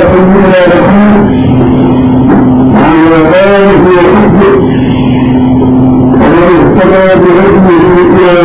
سبيل الحق عن وقائه وحبه ومن اهتدى بهديه إلى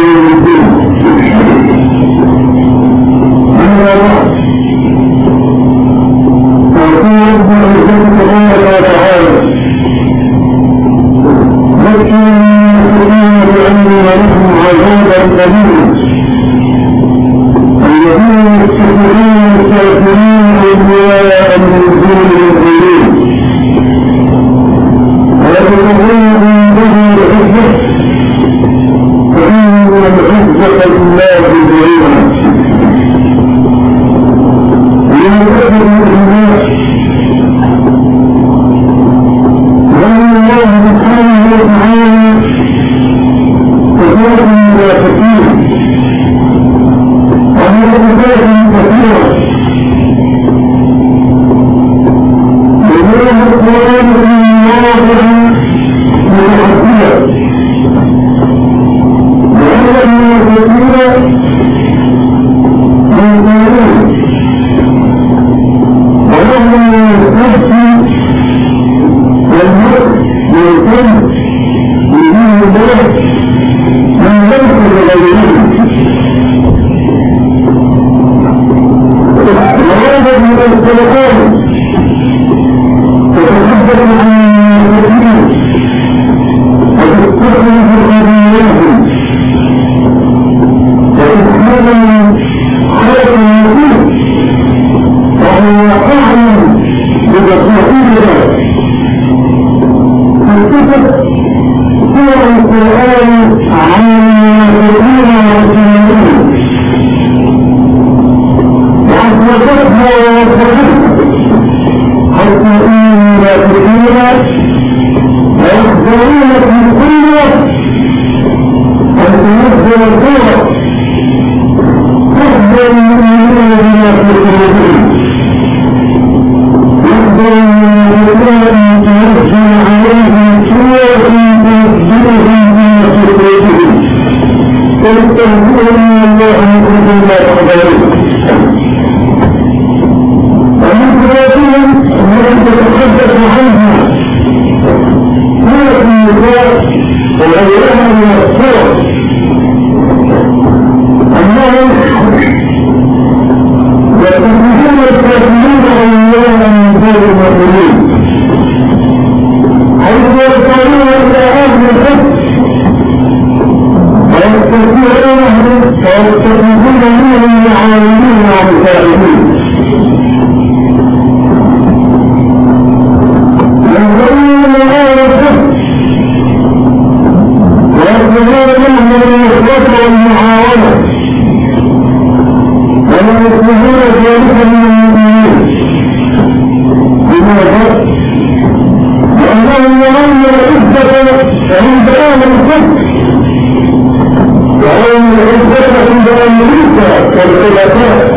الفكرة من كالخلافات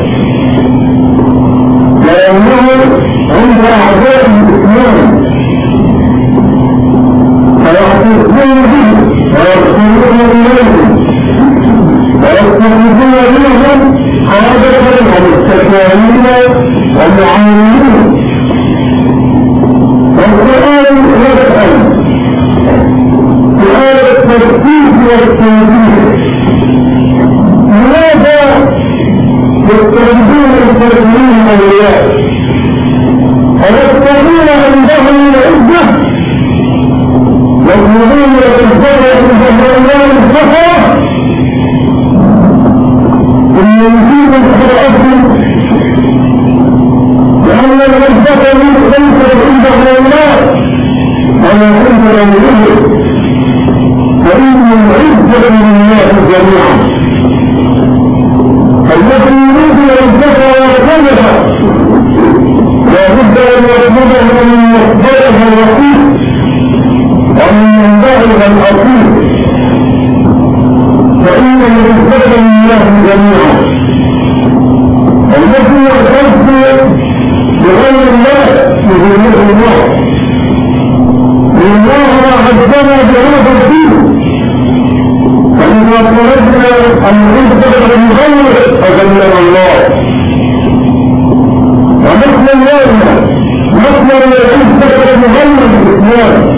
لأنه عند أعداء الإسلام فيحتفون به ويقتلون إليهم ويستخدمون منهم قادة والسكاين والمعاونين والسؤال يسأل سؤال التركيز والتفكير الأصيل. فإن يستقبل الله جميعا. الذي يعتز بغير الله يهمه الله لله عزنا بهذا الدين. فإذا طلبنا أن نستقبل من غيره أذلنا الله. ومثل الله مثل يستقبل من غير الإسلام.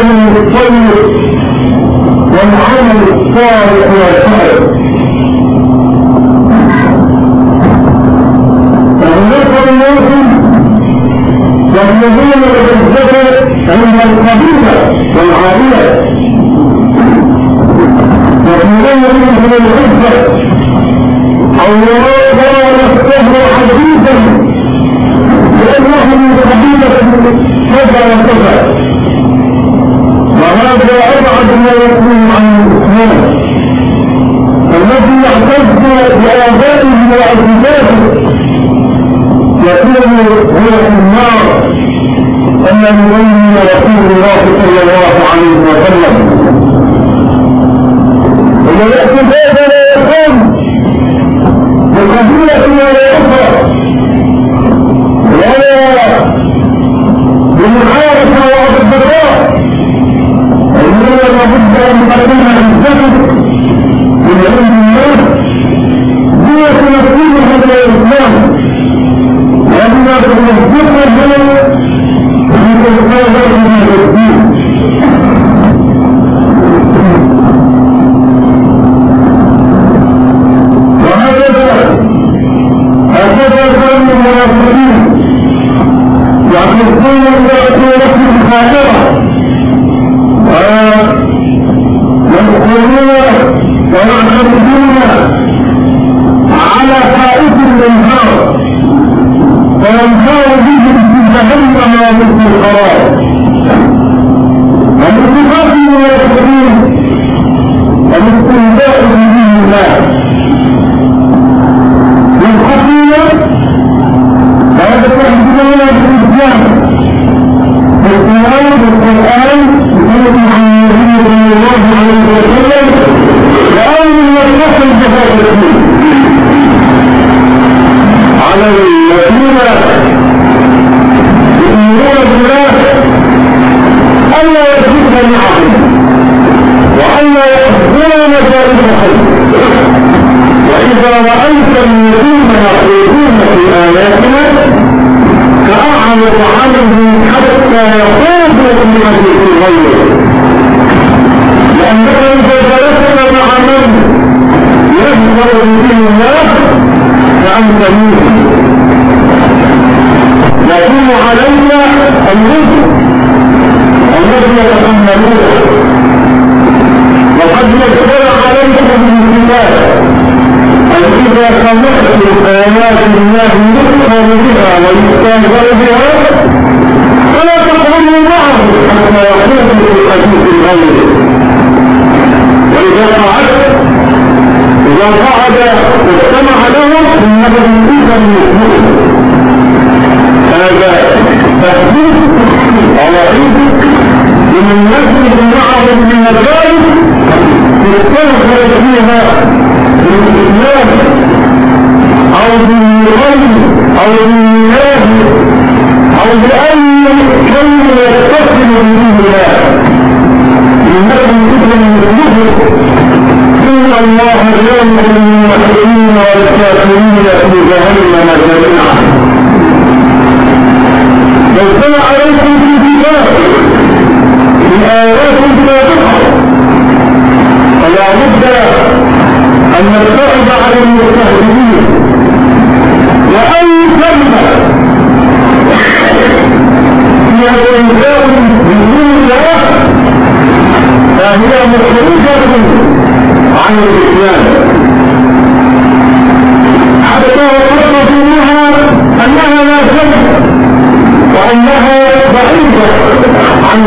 القلب الطيب والعمل الصالح والخير. فهناك الناس يطلبون العزة عند القبيلة والعائلة يطلبون منهم العزة أو يرى نفسه عزيزا لأنه من قبيلة كذا وكذا وهذا أبعد ما يكون عن الإسلام الذي يعتز بآبائه وأجداده يكون هو في النار أن يبين رسول الله صلى الله عليه وسلم. إذا هذا لا يكون بقبيلة ولا أخرى. ولا بالمعارفة والأصدقاء إنما لابد أن تكون عزتك من عند الله. تنفذها من الإسلام. وبما تنفذها في وينهار بهم في جهنم ومثل القرار وباتفاق المنافقين والاستهزاء بدين الله والخطيئة ويتحدثون بالإسلام بالقرآن بالقرآن بسنة محمد صلى الله عليه وسلم وأول بهذا الدين على الذين يؤمنون بالله معهم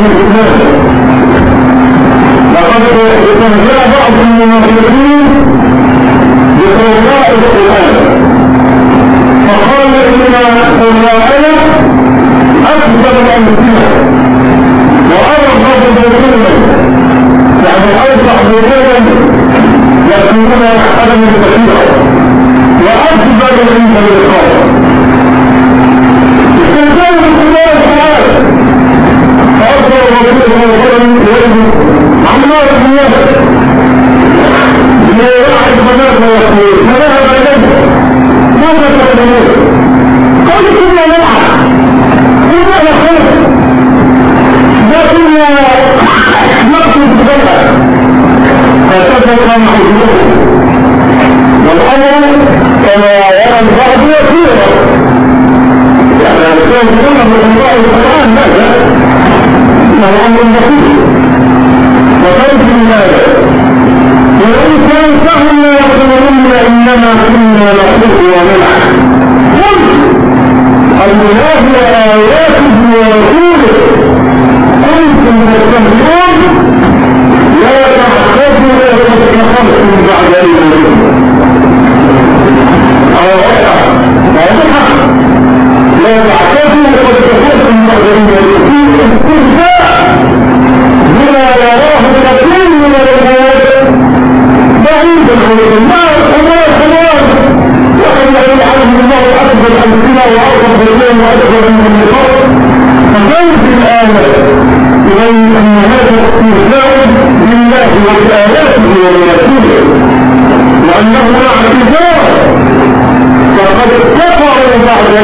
no.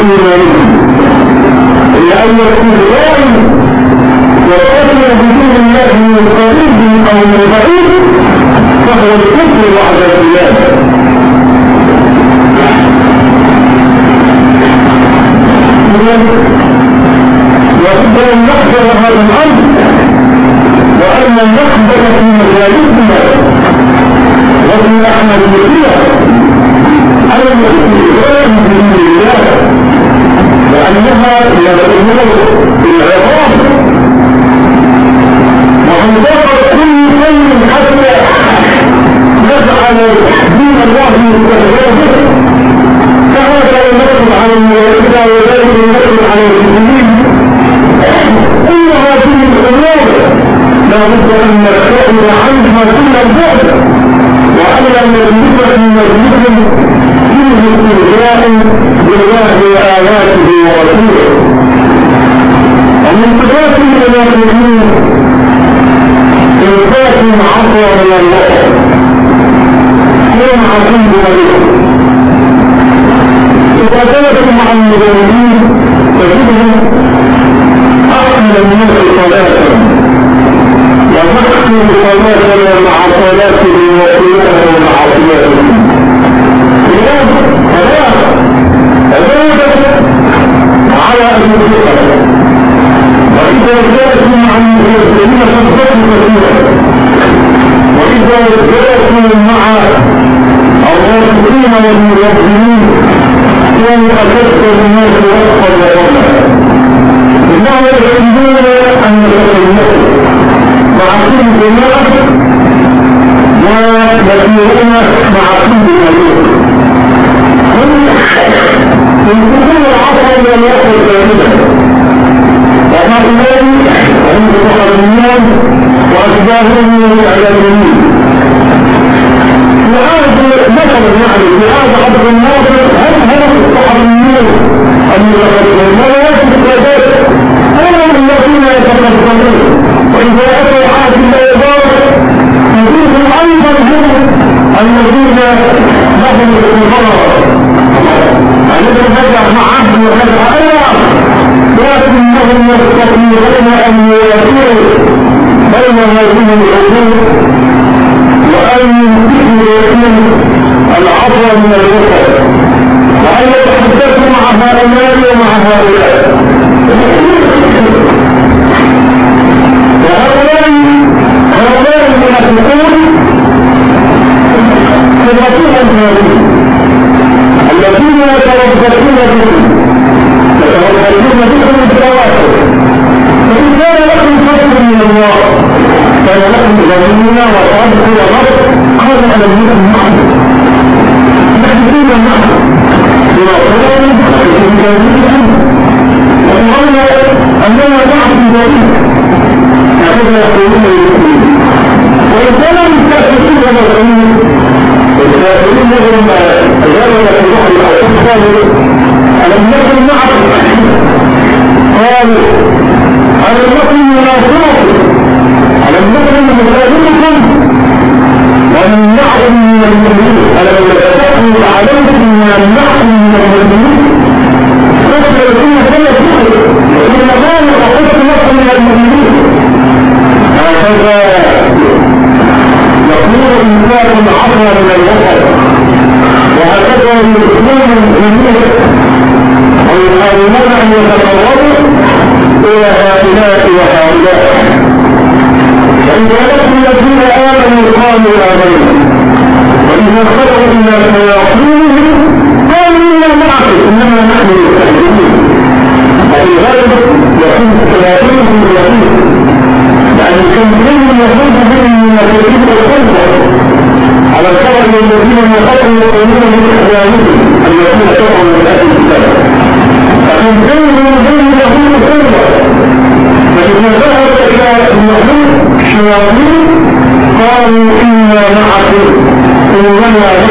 أن يمارسه إلا بدون الله من قريب أو من بعيد فهو الكفر وعذاب الله الإنسان لم يكن كاملا وهؤلاء عند فقر الناس وأشباههم من الأعلاميين not around. ولا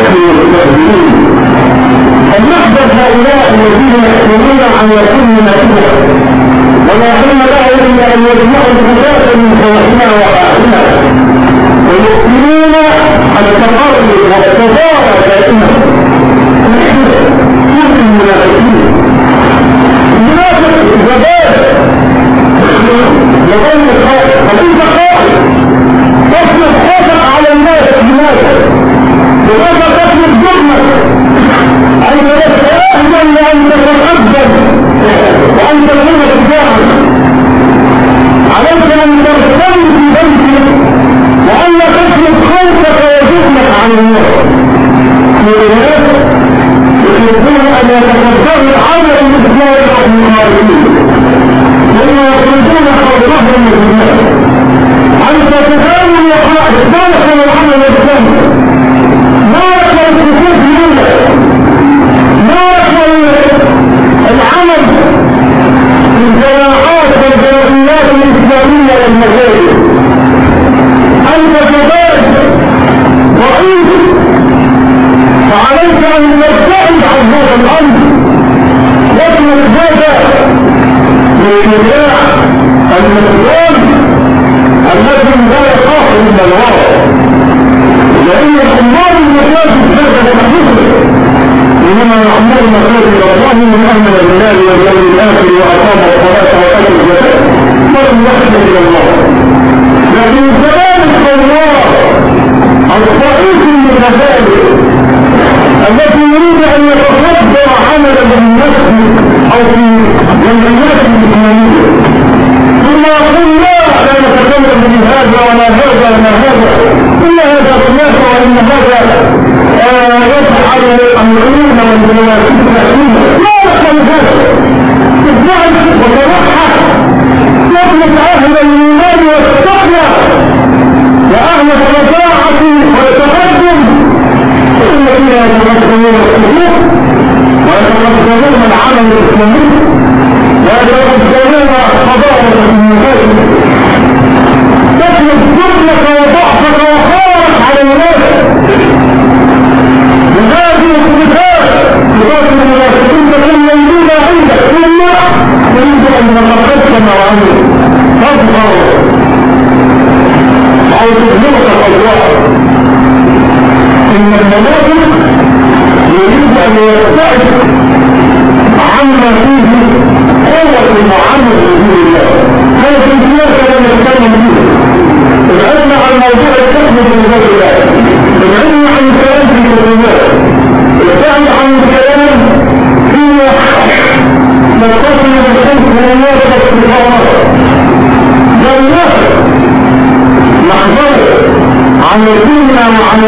الإسلامية والمغرب المجهودات ضعيف فعليك أن نبتعد عن هذا الأمر. واطلب هذا للإبداع المسؤول الذي لا يخاف من الواقع لأن الأمور المسؤول هذا محدود إنما حمار المسؤول إلى الله من أهل البلاد واليوم الآخر عن وعن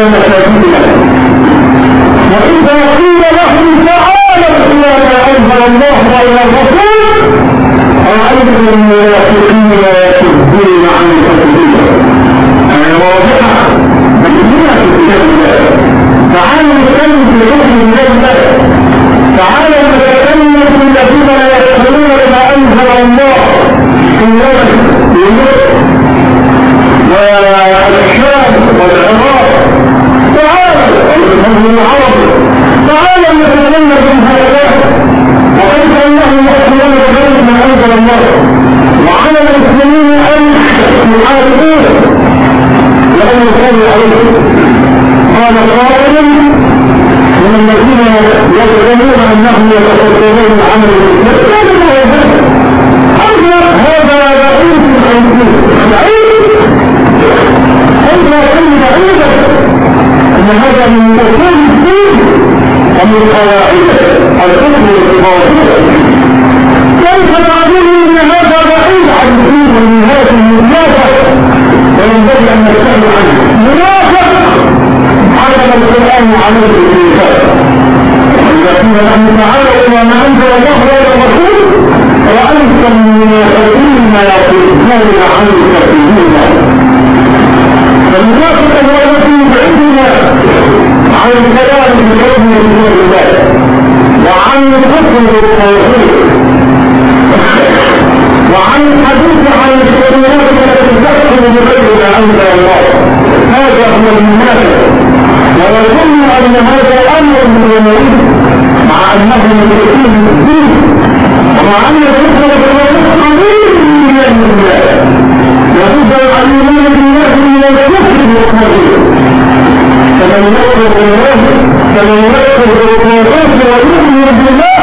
وعن الحديث عن الشريعات التي ما انزل الله هذا هو المنافق ويظن ان هذا أمر من مع انه من الدين ومع ان الحكم بالتوحيد قليل من الله يجوز العلمون بالله من الكفر والكفر فمن يكفر بالله فمن يكفر بالطاغوت ويؤمن بالله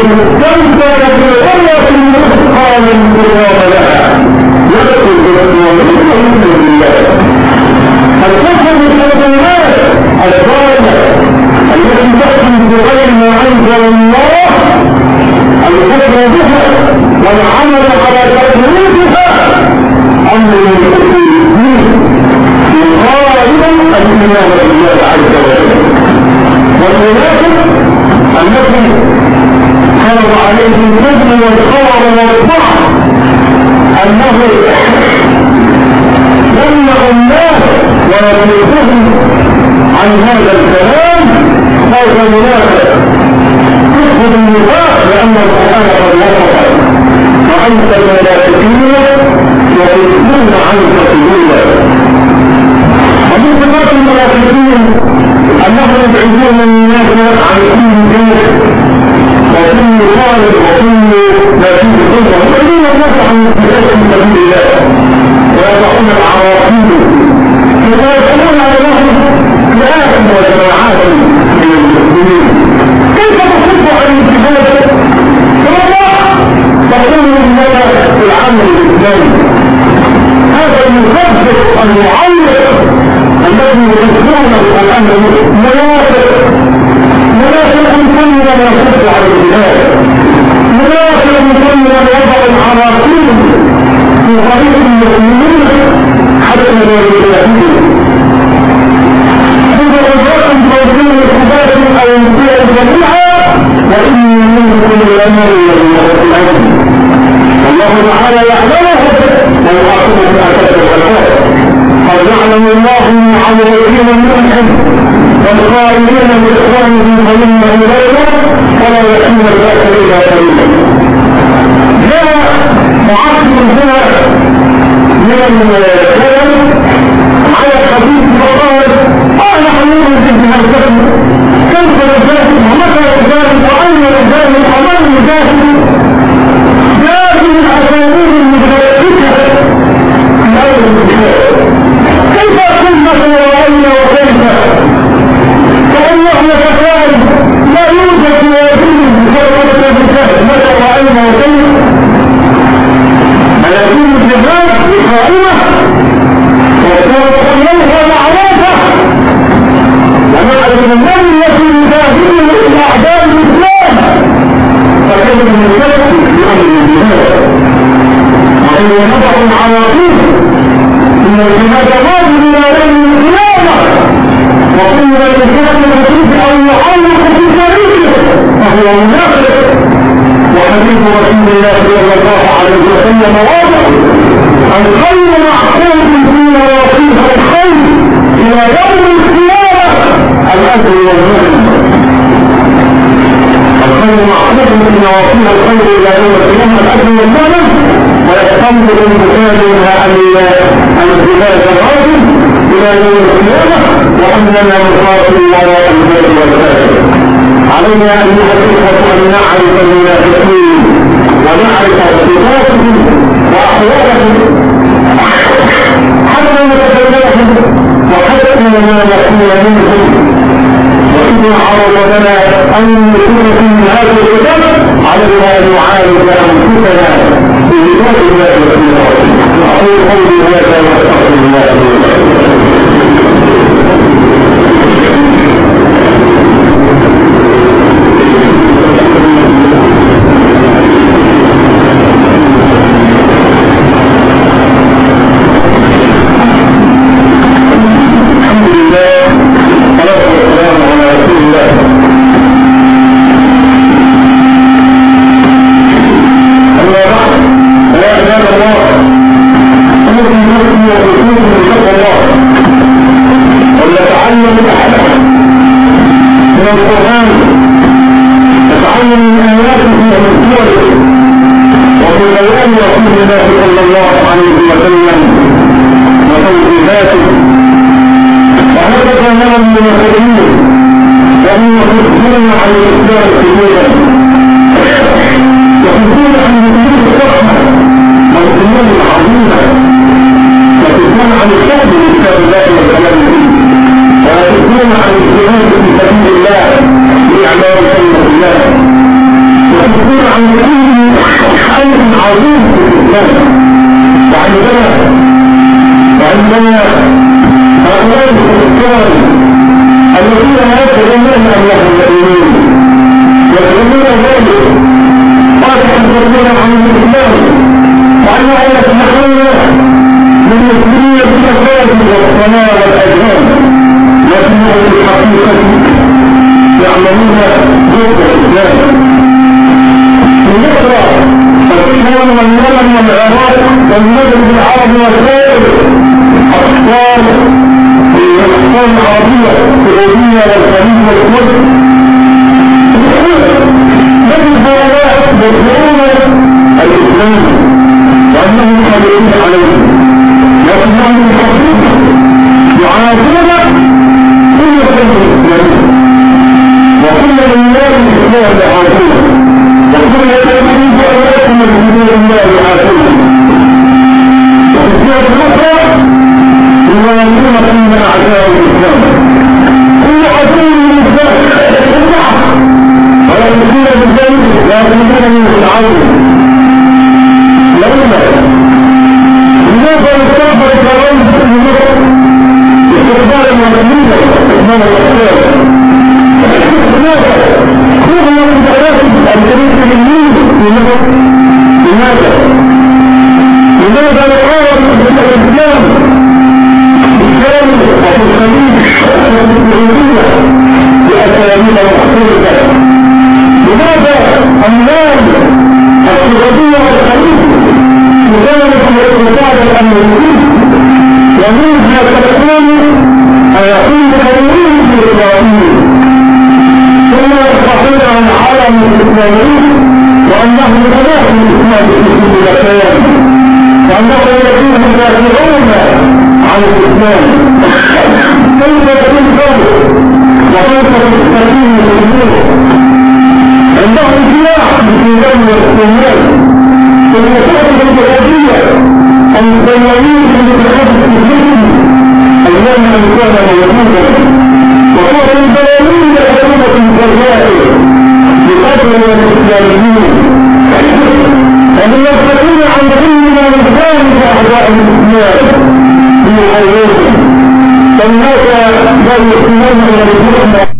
فقد استمتع بالعروة الوثقى الانقراض لها يكفر بالطاغوت ويؤمن بالله الكفر الظالمة التي تحكم بغير ما الله الكفر بها والعمل على تقليدها أمر غالبا الايمان بالله عز وجل والمنافق الذي فرض عليه النجم والخبر والطعن أنه يمنع الناس ويصرفهم عن هذا الكلام. هذا منافق تدخل النفاق لأن القرآن قد وصفه وأنت المنافقين يصدون عنك سبيلا ومن صفات المنافقين أنهم يبعدون الناس عن كل دين طالب وكل نبي سنه يبعدون الناس عن جهاد سبيل الله ويضعون العراقيل ويدخلون لهم فئات وجماعات من المسلمين كيف تصد عن الجهاد والله تقول لنا العمل الاسلامي هذا المخفف المعلق الذي يذكرونه الان منافق منافق كل من يصد عن الجهاد من يضع العراقيل في طريق المسلمين حتى يجاهدوا إذا رجعتم توزيع الحباب أو البيع وإن منكم لمن يغلقون منها عن الزباد الراجل إلى يوم القيامة وأننا نقاتل على الزباد والفاسد علينا أن نحقق أن نعرف المنافقين ونعرف صفاتهم وأحوالهم حتى نتبعهم وحتى لا نكون منهم وإذا عرض لنا أن نكون في هذا الكتاب علينا أن نعالج أنفسنا بإيمان الله أقول قولي هذا وأستغفر الله الجزائر بقدر المسلمين أن يستقيم عن كل من كان أعضاء الإسلام في غيرهم فلماذا لا يسلمون إلى الحكمة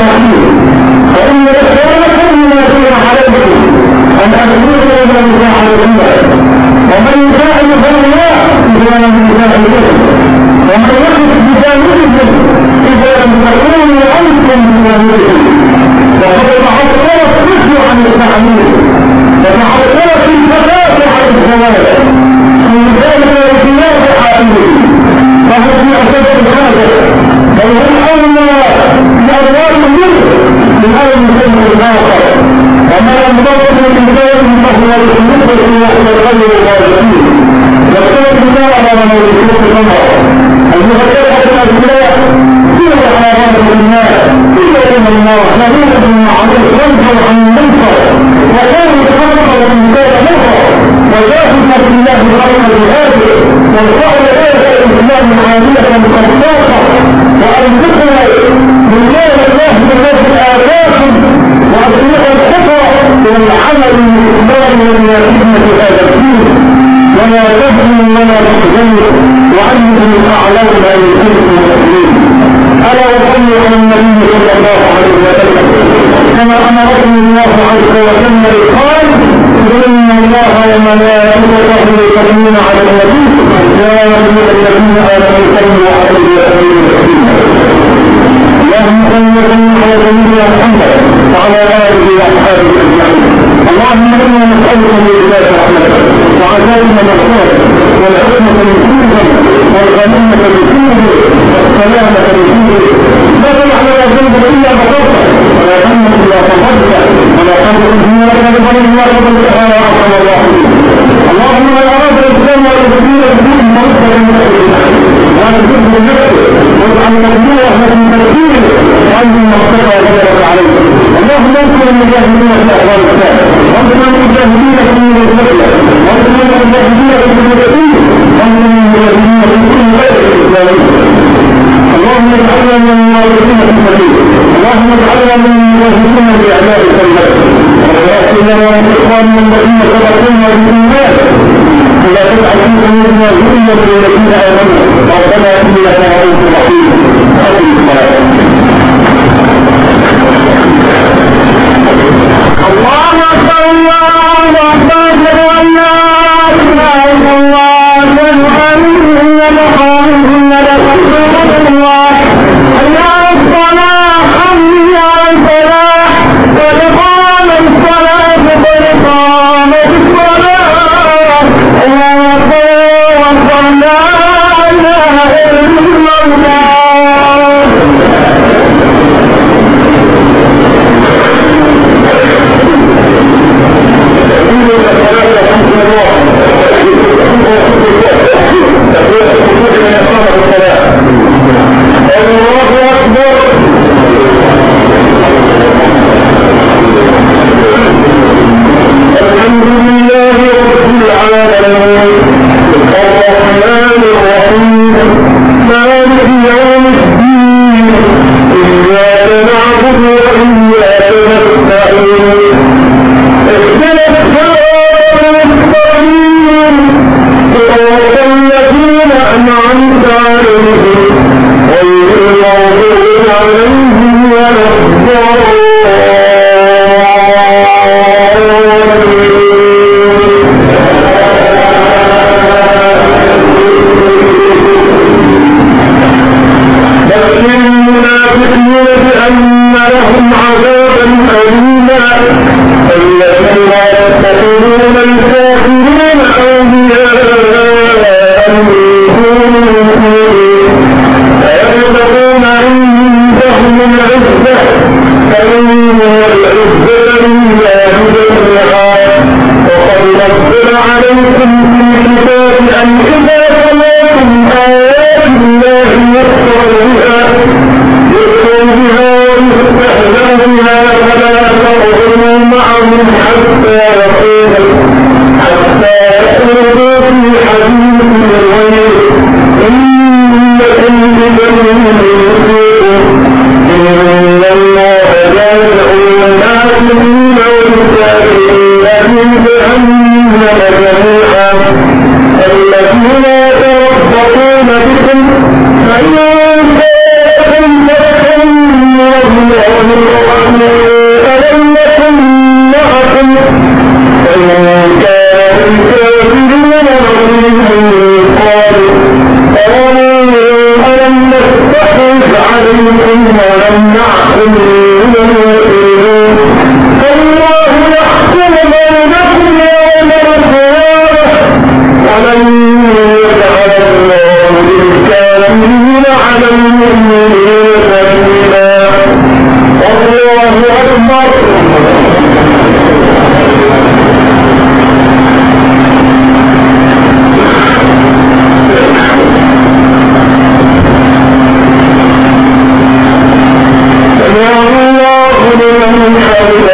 العبد فإن مما كان عليه أن أكون إلى نزاع الأمة ومن يساعد فالله إذا لم يساعده ومن يقف بجانبهم إذا لم تكونوا أنتم بجانبهم وقد تعطلت الطفل عن التعليم وتعطلت الفتاة عن الزواج من ذلك الارتياح حائله فهو في أساس الحاجة بل هم أولى من أول الآخر وما ينبغي من ذلك فهو بالنسبة إلى الغير الغالبين يقول الله على من يشرك الله المفتحة الأسماء كل حرام الناس كل من الله نبيل بالمعروف ينفر عن المنكر وكان يتحرك الإنسان نفر وجاهد في الله غير جهاده والفعل ذلك الإسلام عاملة خصاصة وأنفقوا من مال الله الذي آتاكم وأطلقوا الخطى والعمل الإسلام والنافذة هذا الدين ولا تهنوا ولا تحزنوا وأنتم أعلون أن كنتم مؤمنين ألا وصلوا على النبي صلى الله عليه وسلم. كما أمركم الله عز وجل قال إن الله وملائكته يصلون على النبي يا أيها الذين آمنوا صلوا عليه وسلموا اللهم صل وسلم على سيدنا محمد وعلى آله وأصحابه أجمعين. اللهم إنا نسألك من عباد رحمتك وعزائم مغفرتك والحكمة من كل والغنيمة من كل والسلامة من كل لا تدع لنا ذنبا إلا غفرته ولا ذنبا إلا غفرته ولا قدر إلا غفرته سبحانه يا أرحم الراحمين اللهم من أراد الإسلام والمسلمين بدين مرسل من أجلنا وأن تكون المجاهدين في أعوام الكتاب وأنتم اللهم اجعلنا من المجاهدين في اللهم اجعلنا من المجاهدين في Hallelujah.